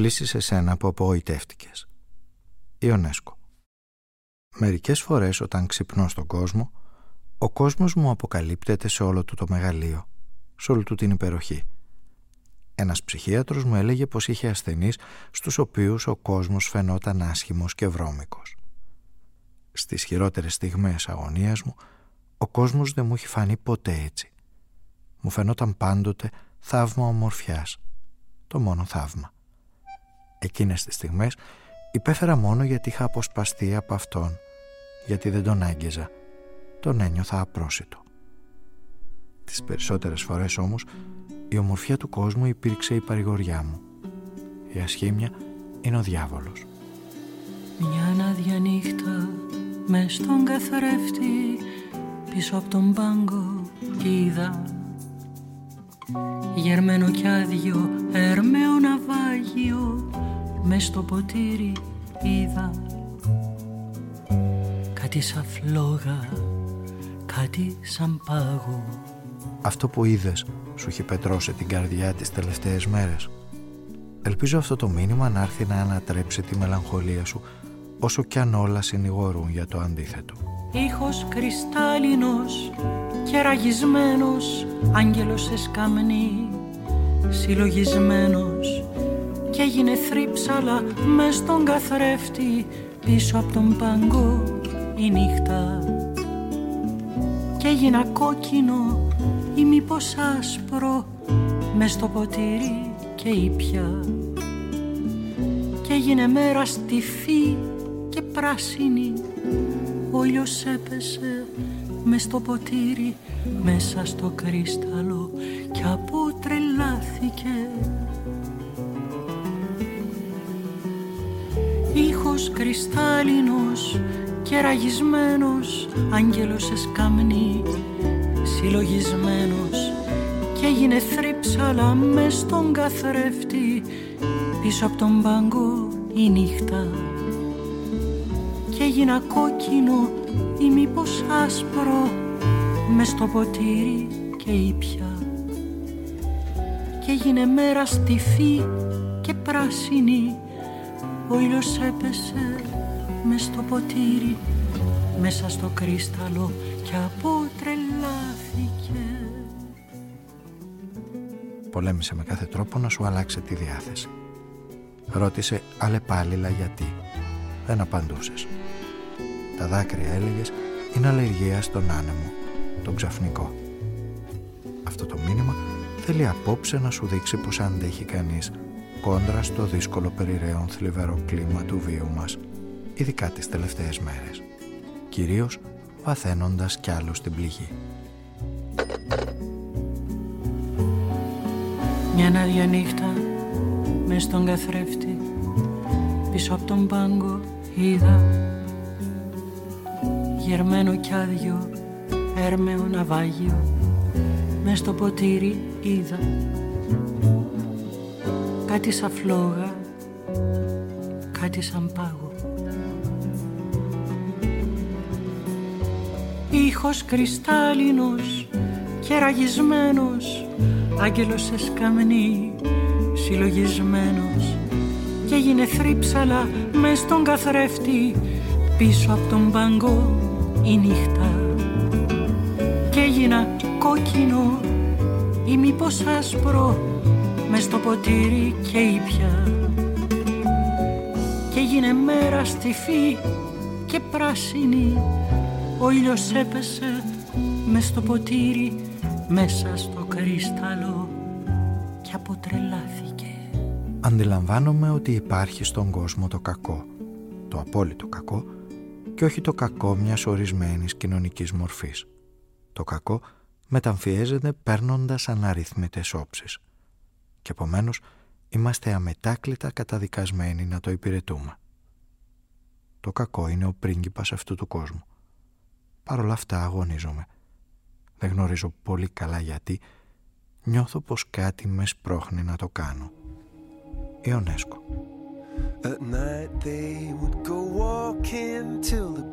κλείσει σε σένα που απογοητεύτηκες. Ιονέσκο. Μερικές φορές όταν ξυπνώ στον κόσμο, ο κόσμος μου αποκαλύπτεται σε όλο του το μεγαλείο, σε όλη του την υπεροχή. Ένας ψυχίατρος μου έλεγε πως είχε ασθενείς στους οποίους ο κόσμος φαινόταν άσχημος και βρώμικος. Στις χειρότερες στιγμές αγωνίας μου, ο κόσμος δεν μου έχει φανεί ποτέ έτσι. Μου φαινόταν πάντοτε θαύμα ομορφιάς. Το μόνο θαύμα. Εκείνες τις στιγμές υπέφερα μόνο γιατί είχα αποσπαστεί από αυτόν, γιατί δεν τον άγγεζα. Τον ένιωθα απρόσιτο. Τις περισσότερες φορές όμως η ομορφιά του κόσμου υπήρξε η παρηγοριά μου. Η ασχήμια είναι ο διάβολος. Μια άδεια νύχτα μες στον καθρέφτη πίσω από τον πάγκο είδα γερμένο κι άδειο έρμεο ναυάγιο μες στο ποτήρι είδα κάτι σαν φλόγα, κάτι σαν πάγο. Αυτό που είδες σου έχει πετρώσει την καρδιά τις τελευταίες μέρες. Ελπίζω αυτό το μήνυμα να έρθει να ανατρέψει τη μελαγχολία σου όσο κι αν όλα συνηγορούν για το αντίθετο. Ήχος κρυστάλλινος και ραγισμένος άγγελος σε σκαμνή συλλογισμένος. Και έγινε θρύψαλα μες στον καθρέφτη πίσω από τον παγκό η νύχτα. Και έγινα κόκκινο ή μήπως άσπρο μες στο ποτήρι και ήπια και έγινε μέρα στιφή και πράσινη ο ήλιος έπεσε μες στο ποτήρι μέσα στο κρίσταλο και αποτρελάθηκε ήχος κρυστάλλινος και ραγισμένος άγγελος σε σκαμνή συλλογισμένος και έγινε θρύψαλα μες στον καθρέφτη πίσω από τον πάγκο η νύχτα. και έγινα κόκκινο ή μήπως άσπρο μες στο ποτήρι και ήπια. Και έγινε μέρα στιφή και πράσινη ο ήλιος έπεσε μες στο ποτήρι μέσα στο κρίσταλο και αποτρελάθηκε. Πολέμησε με κάθε τρόπο να σου αλλάξει τη διάθεση. Ρώτησε αλλεπάλληλα γιατί; Δεν απαντούσες Τα δάκρυα έλεγες είναι αλλεργία στον άνεμο Τον ξαφνικό Αυτό το μήνυμα θέλει απόψε να σου δείξει πως αντέχει κανείς κόντρα στο δύσκολο περιραίον θλιβερό κλίμα του βίου μας, ειδικά τις τελευταίες μέρες, κυρίως βαθαίνοντας κι άλλο στην πληγή. Μια άδεια νύχτα μες στον καθρέφτη πίσω από τον πάγκο είδα γερμένο κι άδειο έρμεο ναυάγιο μες στο ποτήρι είδα κάτι σαν φλόγα, κάτι σαν πάγο. Ήχος κρυστάλλινος και ραγισμένος, άγγελος σε σκαμνή, συλλογισμένος και έγινε θρύψαλα μες στον καθρέφτη πίσω από τον πάγκο η νύχτα και έγινα κόκκινο ή μήπως άσπρο μες στο ποτήρι και ήπια. Και έγινε μέρα στιφή και πράσινη ο ήλιος έπεσε μες στο ποτήρι μέσα στο κρίσταλο και αποτρελάθηκε. Αντιλαμβάνομαι ότι υπάρχει στον κόσμο το κακό το απόλυτο κακό και όχι το κακό μιας ορισμένης κοινωνικής μορφής. Το κακό μεταμφιέζεται παίρνοντας αναρρυθμίτες όψεις και επομένως είμαστε αμετάκλητα καταδικασμένοι να το υπηρετούμε. Το κακό είναι ο πρίγκιπας αυτού του κόσμου. Παρ' όλα αυτά αγωνίζομαι. Δεν γνωρίζω πολύ καλά γιατί νιώθω πως κάτι με σπρώχνει να το κάνω. Ιονέσκο. At night they would go kin to the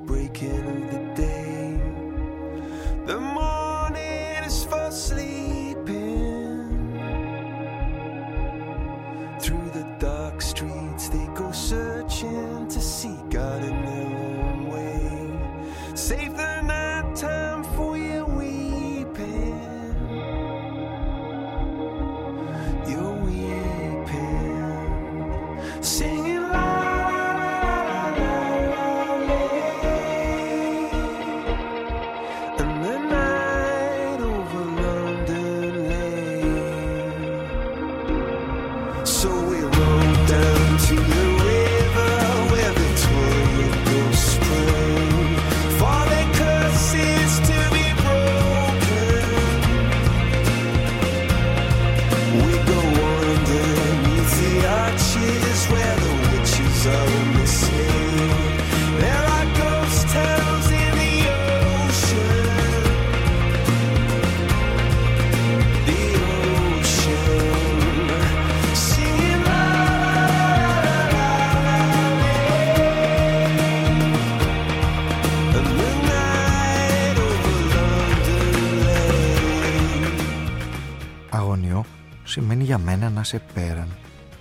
για μένα να σε πέραν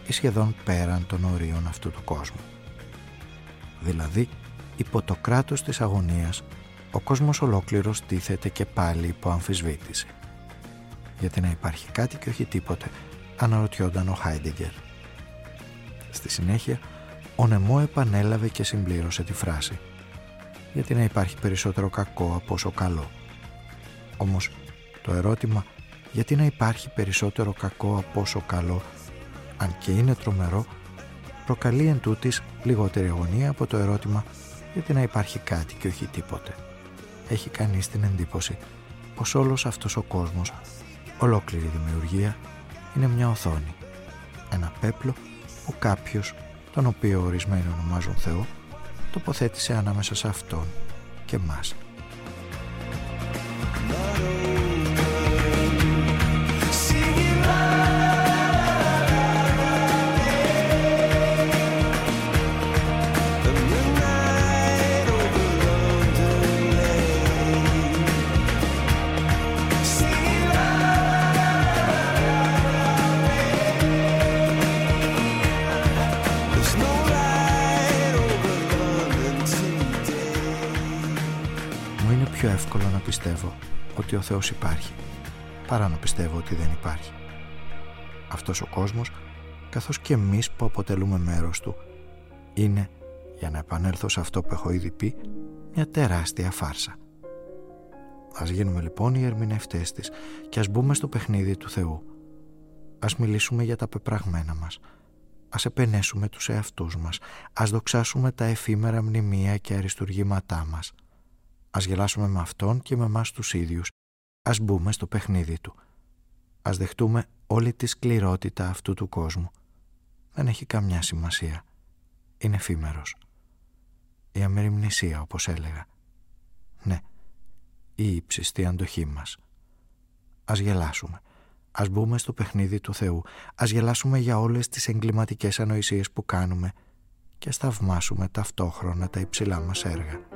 ή σχεδόν πέραν των ορίων αυτού του κόσμου. Δηλαδή, υπό το κράτος της αγωνίας, ο κόσμος ολόκληρος τίθεται και πάλι υπό αμφισβήτηση. Γιατί να υπάρχει κάτι και όχι τίποτε, αναρωτιόταν ο Χάιντιγκερ. Στη συνέχεια, ο Νεμό επανέλαβε και συμπλήρωσε τη φράση. Γιατί να υπάρχει περισσότερο κακό από όσο καλό. Όμως, το ερώτημα γιατί να υπάρχει περισσότερο κακό από όσο καλό, αν και είναι τρομερό, προκαλεί εν τούτης λιγότερη αγωνία από το ερώτημα γιατί να υπάρχει κάτι και όχι τίποτε. Έχει κανείς την εντύπωση πως όλος αυτός ο κόσμος, ολόκληρη δημιουργία, είναι μια οθόνη. Ένα πέπλο που κάποιος, τον οποίο ορισμένοι ονομάζουν Θεό, τοποθέτησε ανάμεσα σε αυτόν και μας. Πιο εύκολο να πιστεύω ότι ο Θεός υπάρχει παρά να πιστεύω ότι δεν υπάρχει. Αυτός ο κόσμος, καθώς και εμείς που αποτελούμε μέρος του, είναι, για να επανέλθω σε αυτό που έχω ήδη πει, μια τεράστια φάρσα. Ας γίνουμε λοιπόν οι ερμηνευτές της και ας μπούμε στο παιχνίδι του Θεού. Ας μιλήσουμε για τα πεπραγμένα μας. Ας επενέσουμε τους εαυτούς μας. Ας δοξάσουμε τα εφήμερα μνημεία και αριστουργήματά μας. Ας γελάσουμε με Αυτόν και με εμάς τους ίδιους. Ας μπούμε στο παιχνίδι Του. Ας δεχτούμε όλη τη σκληρότητα αυτού του κόσμου. Δεν έχει καμιά σημασία. Είναι εφήμερος. Η αμεριμνησία όπως έλεγα. Ναι, η ύψιστη αντοχή μας. Ας γελάσουμε. Ας μπούμε στο παιχνίδι του Θεού. Ας γελάσουμε για όλες τις εγκληματικές ανοησίες που κάνουμε και ας θαυμάσουμε ταυτόχρονα τα υψηλά μας έργα.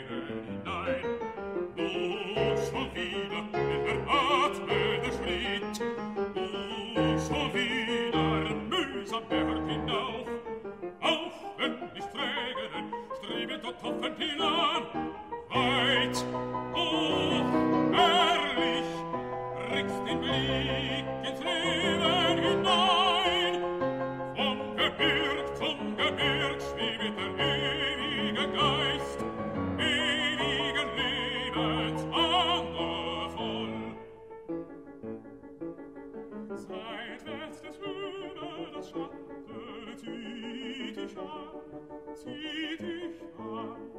hört auf, wenn mich trägeren, strebet dort auf ein Pilar, weit, zieh dich an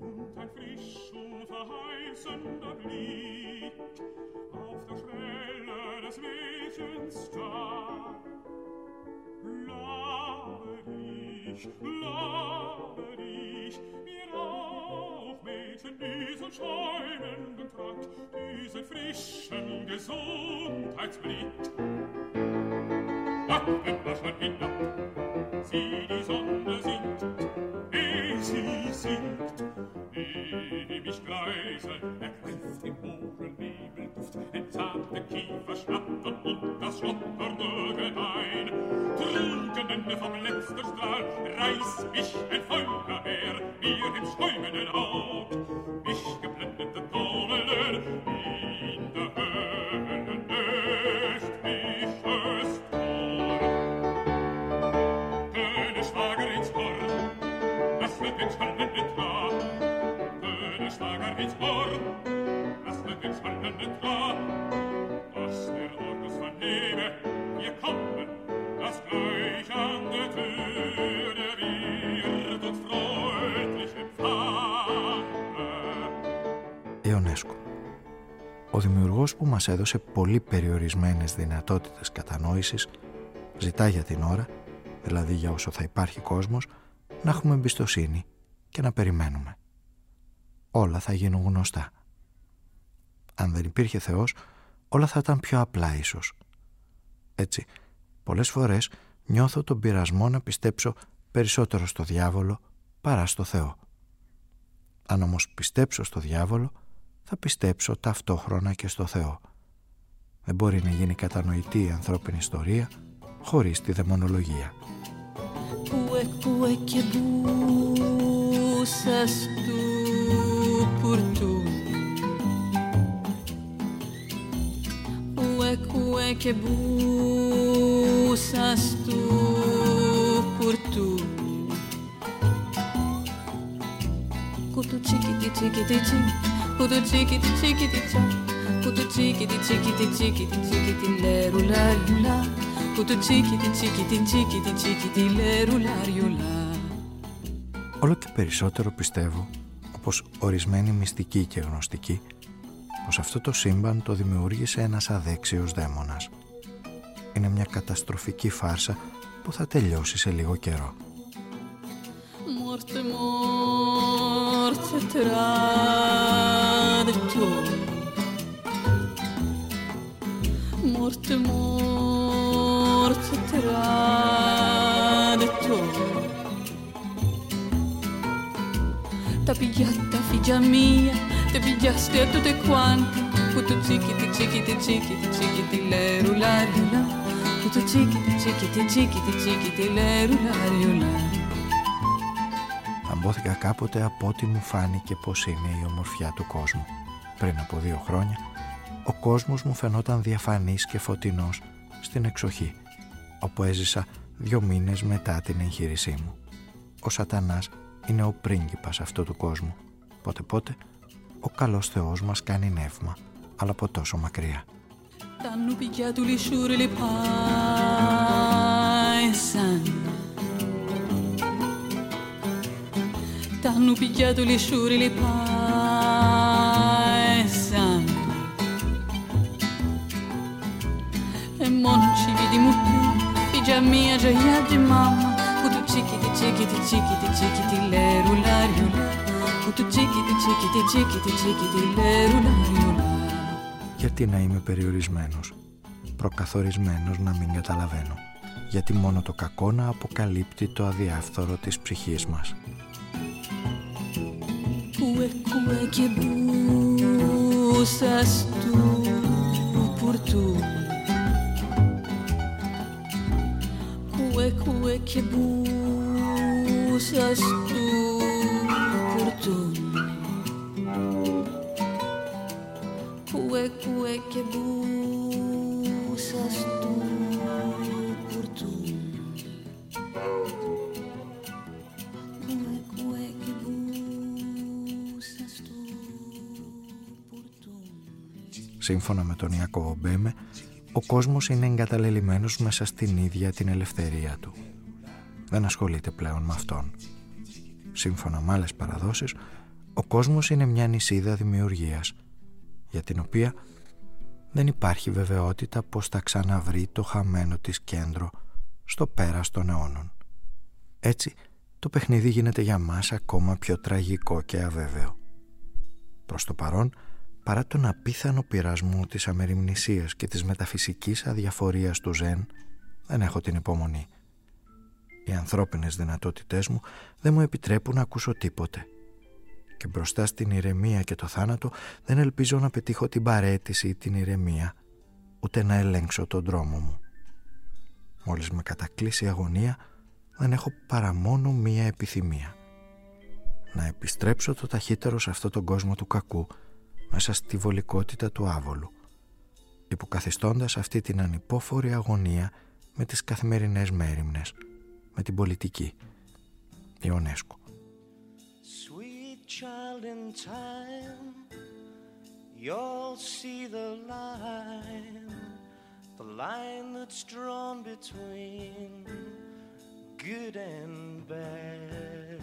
und ein frisch und verheißender Blick auf der Schwelle des Wesens stand. Labe dich, labe dich, mir auf, mit diesen schäumenden Trakt, diesen frischen Gesundheitsblick. Ach, wenn man schon hinab, wie die Sonne singt, wie sie singt. Ewig leise ergreift im hohen Nebelduft ein zarter Kiefer schnattern und das schlummernde Gedeih. Trunken vom letzten Strahl reißt mich ein Feuerwehr Ο δημιουργός που μας έδωσε πολύ περιορισμένες δυνατότητες κατανόησης ζητά για την ώρα, δηλαδή για όσο θα υπάρχει κόσμος, να έχουμε εμπιστοσύνη και να περιμένουμε. Όλα θα γίνουν γνωστά. Αν δεν υπήρχε Θεός, όλα θα ήταν πιο απλά ίσως. Έτσι, πολλές φορές νιώθω τον πειρασμό να πιστέψω περισσότερο στο διάβολο παρά στο Θεό. Αν όμως πιστέψω στο διάβολο, θα πιστέψω ταυτόχρονα και στο Θεό. Δεν μπορεί να γίνει κατανοητή η ανθρώπινη ιστορία χωρίς τη δαιμονολογία. Πουε, πουε και μπούσας του πουρτού Πουε, πουε και μπούσας του πουρτού Κουτου τσίκι τσίκι τσίκι Κουτου τσίκιτι τσίκιτι τσα Κουτου τσίκιτι τσίκιτι τσίκιτι τσίκιτι λερουλαριουλα Κουτου τσίκιτι τσίκιτι τσίκιτι τσίκιτι λερουλαριουλα Όλο και περισσότερο πιστεύω, όπως ορισμένοι μυστικοί και γνωστικοί, πως αυτό το σύμπαν το δημιούργησε ένας αδέξιος δαίμονας. Είναι μια καταστροφική φάρσα που θα τελειώσει σε λίγο καιρό. Morte, morte, traditore. Morte, morte, traditore. Pigliata, figlia mia, te pigliaste a tutte quante. Puto zichiti, zichiti, zichiti, zichiti, leru, lariu, la. Puto zichiti, zichiti, zichiti, zichiti, leru, lariu, la. Αμπόθηκα κάποτε από ό,τι μου φάνηκε πως είναι η ομορφιά του κόσμου. Πριν από δύο χρόνια, ο κόσμος μου φαινόταν διαφανής και φωτεινός στην εξοχή, όπου έζησα δύο μήνες μετά την εγχείρησή μου. Ο σατανάς είναι ο πρίγκιπας αυτού του κόσμου. Πότε πότε, ο καλός Θεός μας κάνει νεύμα, αλλά από τόσο μακριά. T'hanno picchiato le sciure le paesane E mo non ci vedi più Figlia mia, gioia di mamma Kutu cikiti cikiti cikiti cikiti leru lariula Kutu cikiti cikiti cikiti cikiti leru lariula Γιατί να είμαι περιορισμένος, προκαθορισμένος να μην καταλαβαίνω. Γιατί μόνο το κακό να αποκαλύπτει το αδιάφθορο της ψυχής μας. Cue, cue che busas tu por tu Cue, cue che busas tu por tu κουέ κουέ και μπούσας του κουρτού Κουέ κουέ και μπούσας του κουρτού Σύμφωνα με τον Ιακώβο Μπέμε, ο κόσμος είναι εγκαταλελειμμένος μέσα στην ίδια την ελευθερία του. Δεν ασχολείται πλέον με αυτόν. Σύμφωνα με άλλες παραδόσεις, ο κόσμος είναι μια νησίδα δημιουργίας, για την οποία δεν υπάρχει βεβαιότητα πως θα ξαναβρει το χαμένο της κέντρο στο πέρας των αιώνων. Έτσι, το παιχνίδι γίνεται για μας ακόμα πιο τραγικό και αβέβαιο. Προς το παρόν, παρά τον απίθανο πειρασμό της αμεριμνησίας και της μεταφυσικής αδιαφορίας του Ζεν, δεν έχω την υπομονή. Οι ανθρώπινες δυνατότητές μου δεν μου επιτρέπουν να ακούσω τίποτε. Και μπροστά στην ηρεμία και το θάνατο δεν ελπίζω να πετύχω την παρέτηση ή την ηρεμία, ούτε να ελέγξω τον δρόμο μου. Μόλις με κατακλείσει η αγωνία, δεν έχω παρά μόνο μία επιθυμία. Να επιστρέψω το ταχύτερο σε αυτόν τον κόσμο του κακού, μέσα στη βολικότητα του άβολου, υποκαθιστώντας αυτή την ανυπόφορη αγωνία με τις καθημερινές μέρημνες, με την πολιτική. Ιωνέσκο. Sweet child in time, you'll see the line, the line that's drawn between good and bad.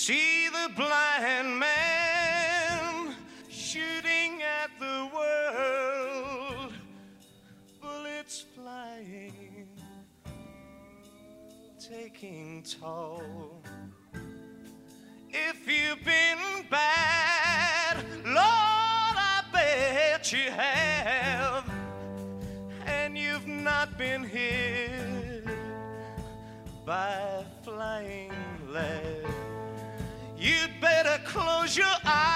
See the blind man shooting at the world, taking toll. If you've been bad, Lord, I bet you have, and you've not been hit by flying lead. You'd better close your eyes,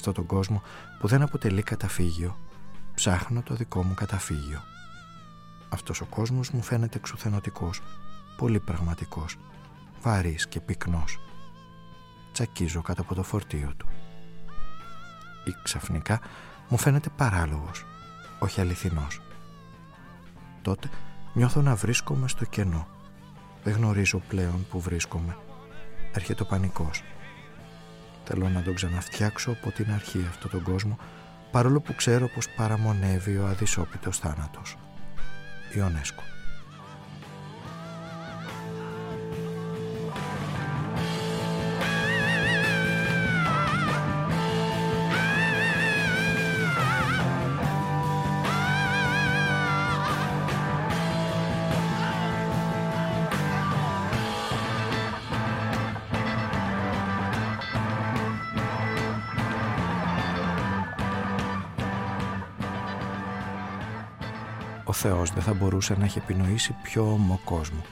αυτόν τον κόσμο που δεν αποτελεί καταφύγιο, ψάχνω το δικό μου καταφύγιο. Αυτός ο κόσμος μου φαίνεται εξουθενωτικός, πολύ πραγματικός, βαρύς και πυκνός. Τσακίζω κάτω από το φορτίο του. Ή ξαφνικά μου φαίνεται παράλογος, όχι αληθινός. Τότε νιώθω να βρίσκομαι στο κενό. Δεν γνωρίζω πλέον που βρίσκομαι. Έρχεται ο πανικός. Θέλω να τον ξαναφτιάξω από την αρχή αυτό τον κόσμο παρόλο που ξέρω πως παραμονεύει ο αδυσόπιτος θάνατος. Ιωνέσκο. Ο Θεός δεν θα μπορούσε να έχει επινοήσει πιο ομό κόσμο.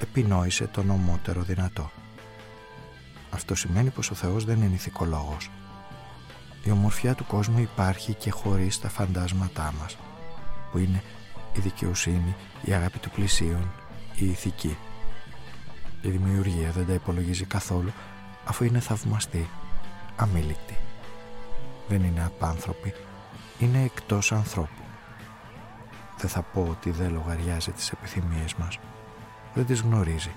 Επινόησε τον ομότερο δυνατό. Αυτό σημαίνει πως ο Θεός δεν είναι ηθικολόγος. Η ομορφιά του κόσμου υπάρχει και χωρίς τα φαντάσματά μας, που είναι η δικαιοσύνη, η αγάπη του πλησίον, η ηθική. Η δημιουργία δεν τα υπολογίζει καθόλου, αφού είναι θαυμαστή, αμήλικτη. Δεν είναι απάνθρωπη, είναι εκτός ανθρώπου. Δεν θα πω ότι δεν λογαριάζει τις επιθυμίες μας. Δεν τις γνωρίζει.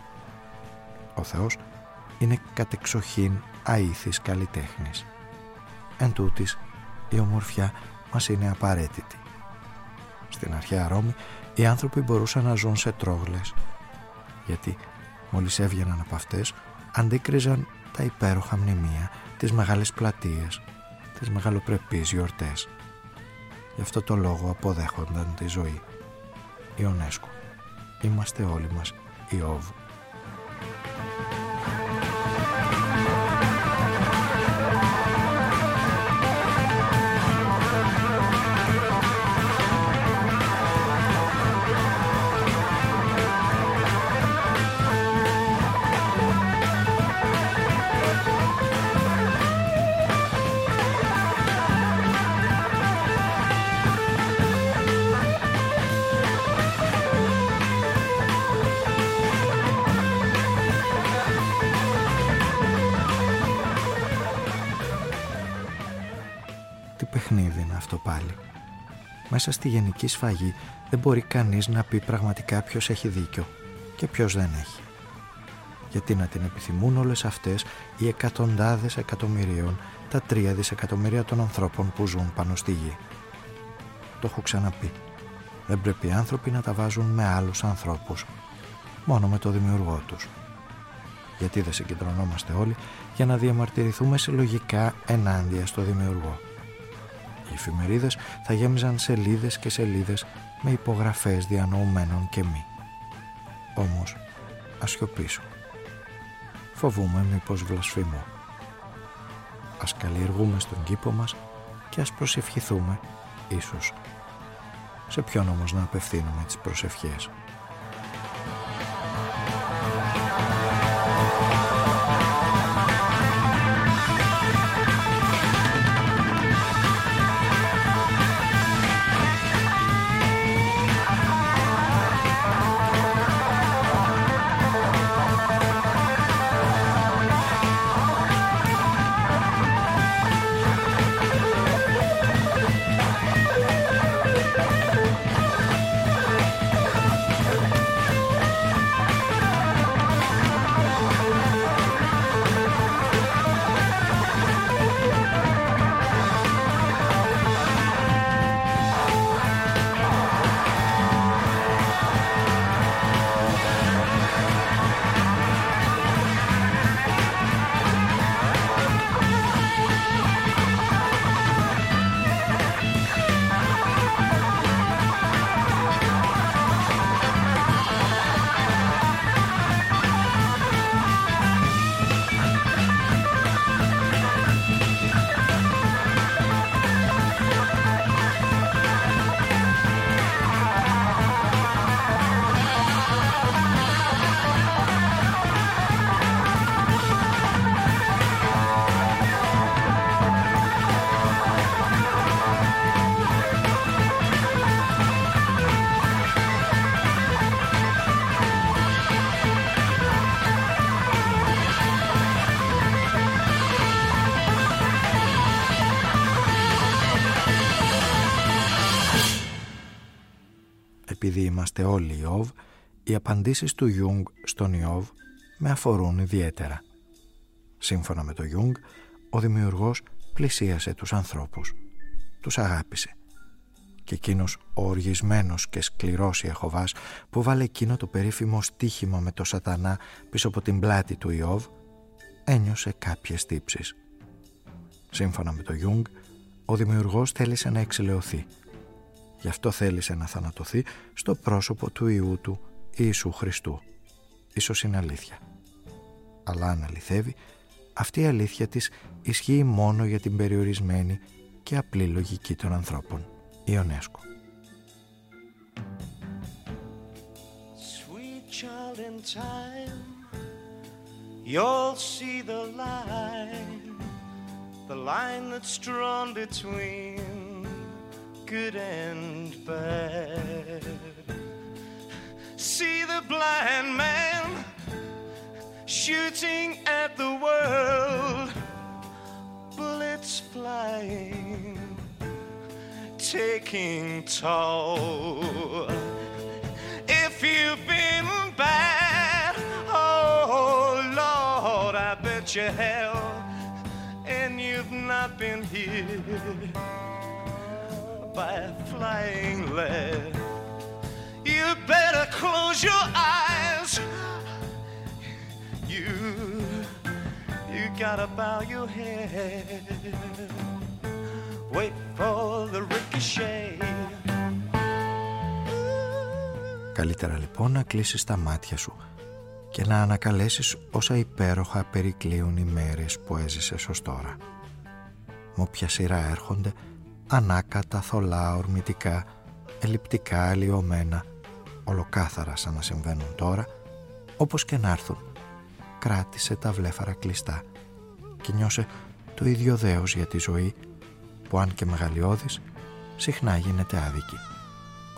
Ο Θεός είναι κατεξοχήν αήθης καλλιτέχνης. Εν τούτης, η ομορφιά μας είναι απαραίτητη. Στην αρχαία Ρώμη, οι άνθρωποι μπορούσαν να ζουν σε τρόγλες, γιατί μόλις έβγαιναν από αυτές, αντίκριζαν τα υπέροχα μνημεία, τις μεγάλες πλατείες, τις μεγαλοπρεπείς γιορτές. Γι' αυτό το λόγο αποδέχονταν τη ζωή. Ιωνέσκο. είμαστε όλοι μας Ιώβ. Μέσα στη γενική σφαγή δεν μπορεί κανείς να πει πραγματικά ποιος έχει δίκιο και ποιος δεν έχει. Γιατί να την επιθυμούν όλες αυτές οι εκατοντάδες εκατομμυρίων, τα τρία δισεκατομμύρια των ανθρώπων που ζουν πάνω στη γη. Το έχω ξαναπεί. Δεν πρέπει οι άνθρωποι να τα βάζουν με άλλους ανθρώπους, μόνο με το δημιουργό τους. Γιατί δεν συγκεντρωνόμαστε όλοι για να διαμαρτυρηθούμε συλλογικά ενάντια στο δημιουργό. Οι εφημερίδες θα γέμιζαν σελίδες και σελίδες με υπογραφές διανοουμένων και μη. Όμως, ας σιωπήσω. Φοβούμαι μήπως βλασφημώ. Ας καλλιεργούμε στον κήπο μας και ας προσευχηθούμε, ίσως. Σε ποιον όμως να απευθύνουμε τις προσευχές; Επειδή είμαστε όλοι Ιώβ, οι απαντήσεις του Ιούγκ στον Ιώβ με αφορούν ιδιαίτερα. Σύμφωνα με το Γιουνγκ, ο δημιουργός πλησίασε τους ανθρώπους. Τους αγάπησε. Και εκείνος ο οργισμένος και σκληρός Ιεχωβάς που 'βαλε εκείνο το περίφημο στίχημα με το σατανά πίσω από την πλάτη του Ιώβ, ένιωσε κάποιες τύψεις. Σύμφωνα με το Γιουνγκ, ο δημιουργός θέλησε να εξιλεωθεί – Γι' αυτό θέλησε να θανατωθεί στο πρόσωπο του Ιού του Ιησού Χριστού. Ίσως είναι αλήθεια. Αλλά αν αληθεύει, αυτή η αλήθεια της ισχύει μόνο για την περιορισμένη και απλή λογική των ανθρώπων. Ιονέσκο. Sweet child in time, you'll see the line, the line that's drawn between good and bad. See the blind man shooting at the world, bullets flying, taking toll. If you've been bad, oh Lord, I bet you have, and you've not been here by flying lead. You better close your eyes. You, you gotta bow your head. Wait for the ricochet. Καλύτερα λοιπόν να κλείσεις τα μάτια σου και να ανακαλέσεις όσα υπέροχα περικλείουν οι μέρες που έζησες ως τώρα. Με όποια σειρά έρχονται, ανάκατα, θολά, ορμητικά, ελλειπτικά, αλλοιωμένα, ολοκάθαρα σαν να συμβαίνουν τώρα, όπως και να έρθουν. Κράτησε τα βλέφαρα κλειστά και νιώσε το ίδιο δέος για τη ζωή που αν και μεγαλειώδης συχνά γίνεται άδικη.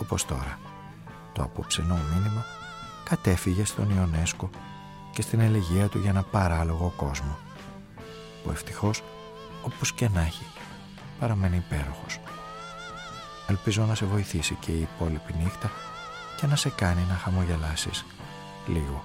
Όπως τώρα. Το απόψενό μήνυμα κατέφυγε στον Ιονέσκο και στην ελεγία του για ένα παράλογο κόσμο που ευτυχώς όπως και να έχει παραμένει υπέροχος. Ελπίζω να σε βοηθήσει και η υπόλοιπη νύχτα και να σε κάνει να χαμογελάσεις λίγο.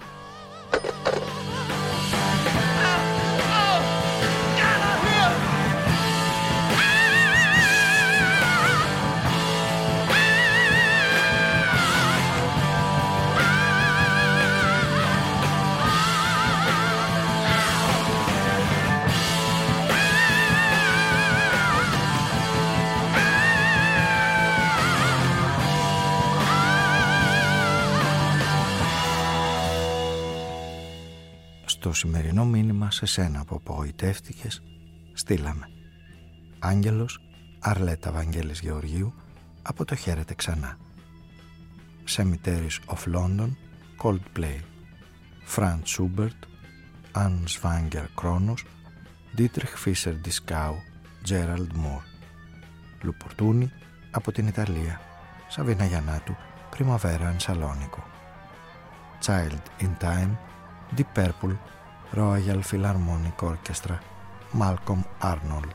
Στο σημερινό μήνυμα σε σένα που απογοητεύτηκες, στείλαμε. Άγγελος Αρλέτα Βαγγέλης Γεωργίου από το χαίρετε ξανά. Cemeteries of London Coldplay Franz Schubert Anne Swanger Kronos Dietrich Fischer Discau Gerald Moore Λουπορτούνι από την Ιταλία Σαβίνα Γιαννάτου Πριμαβέρα Σαλόνικο Child in Time Deep Purple Royal Philharmonic Orchestra Malcolm Arnold.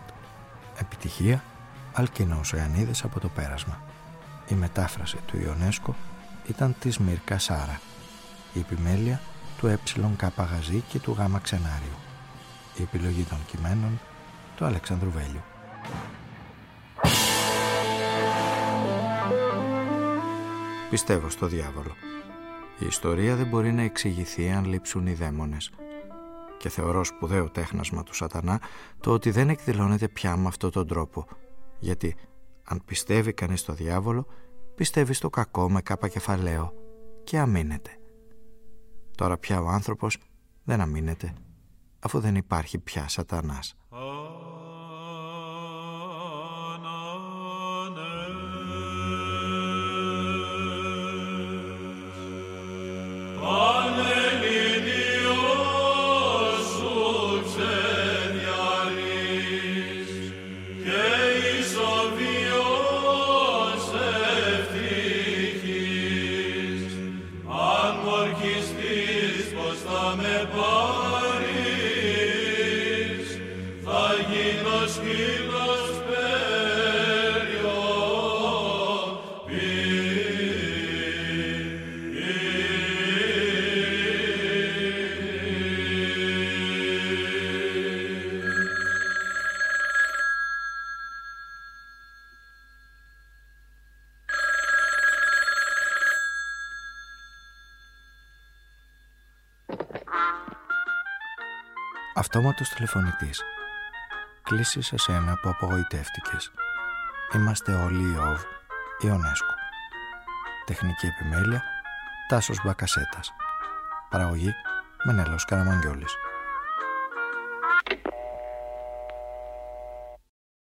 Επιτυχία Αλκινός Ιαννίδης από το πέρασμα. Η μετάφραση του Ιονέσκο ήταν της Μίρκα Σάρα. Η επιμέλεια του Ε Γαζή και του Γ Ξενάριου. Η επιλογή των κειμένων του Αλεξάνδρου Βέλιου. Πιστεύω στο διάβολο. Η ιστορία δεν μπορεί να εξηγηθεί αν λείψουν οι δαίμονες και θεωρώ σπουδαίο τέχνασμα του σατανά το ότι δεν εκδηλώνεται πια με αυτόν τον τρόπο γιατί αν πιστεύει κανείς στο διάβολο πιστεύει στο κακό με κάπα κεφαλαίο και αμήνεται. Τώρα πια ο άνθρωπος δεν αμήνεται αφού δεν υπάρχει πια σατανάς. Κλείσει σε σένα που απογοητεύτηκες. Είμαστε όλοι οι ΟΒ, Ιονέσκο. Τεχνική επιμέλεια, Τάσος Μπακασέτας. Παραγωγή, Μενέλος Καραμαγγιόλης.